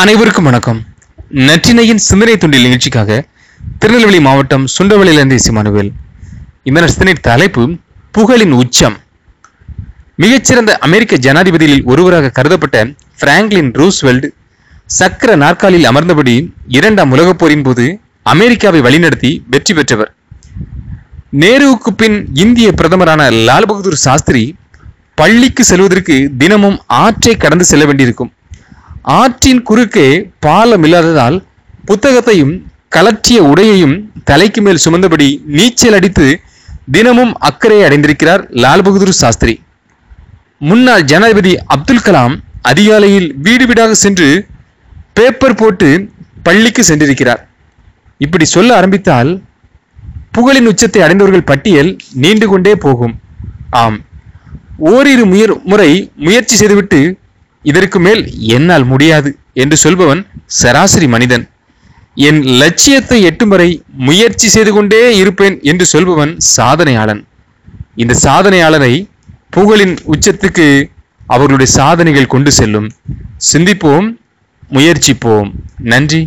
அனைவருக்கும் வணக்கம். நற்றினையின் சிந்தனை துண்டில் நிகழ்ச்சிக்காக திருநெல்வேலி மாவட்டம் சுண்டவளியிலிருந்து சிமானுவேல் இந்த சிந்தனை தலைப்பு புகழின் உச்சம். மிகச்சிறந்த அமெரிக்க ஜனாதிபதிகளில் ஒருவராக கருதப்பட்ட பிராங்க்லின் ரூஸ்வெல்ட் சக்கர நாற்காலில் அமர்ந்தபடி இரண்டாம் உலகப் போரின் போது அமெரிக்காவை வழிநடத்தி வெற்றி பெற்றவர். நேருவுக்கு பின் இந்திய பிரதமரான லால் பகதூர் சாஸ்திரி பள்ளிக்கு செல்வதற்கு தினமும் ஆற்றை கடந்து செல்ல வேண்டியிருக்கும். ஆற்றின் குறுக்கே பாலம் இல்லாததால் புத்தகத்தையும் கலற்றிய உடையையும் தலைக்கு மேல் சுமந்தபடி நீச்சல் அடித்து தினமும் அக்கறை அடைந்திருக்கிறார் லால் பகதூர் சாஸ்திரி. முன்னாள் ஜனாதிபதி அப்துல் கலாம் அதிகாலையில் வீடு வீடாக சென்று பேப்பர் போட்டு பள்ளிக்கு சென்றிருக்கிறார். இப்படி சொல்ல ஆரம்பித்தால் புகழின் உச்சத்தை அடைந்தவர்கள் பட்டியல் நீண்டு கொண்டே போகும். ஆம். ஓரிரு முயற் முறை முயற்சி செய்துவிட்டு இதற்கு மேல் என்னால் முடியாது என்று சொல்பவன் சராசரி மனிதன். என் லட்சியத்தை எட்டும் வரை முயற்சி செய்து கொண்டே இருப்பேன் என்று சொல்பவன் சாதனையாளன். இந்த சாதனையாளரை புகழின் உச்சத்துக்கு அவர்களுடைய சாதனைகள் கொண்டு செல்லும். சிந்திப்போம் முயற்சிப்போம். நன்றி.